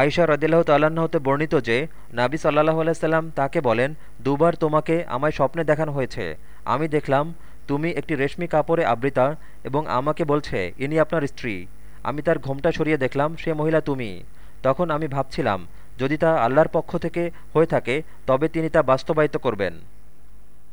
আয়সা রদিল্লাহ তাল্লাহ্ন হতে বর্ণিত যে, নাবি সাল্লাহ আলাইসাল্লাম তাকে বলেন, দুবার তোমাকে আমায় স্বপ্নে দেখানো হয়েছে। আমি দেখলাম, তুমি একটি রেশমি কাপড়ে আবৃতা এবং আমাকে বলছে, ইনি আপনার স্ত্রী। আমি তার ঘোমটা সরিয়ে দেখলাম, সে মহিলা তুমি। তখন আমি ভাবছিলাম, যদি তা আল্লাহর পক্ষ থেকে হয়ে থাকে, তবে তিনি তা বাস্তবায়িত করবেন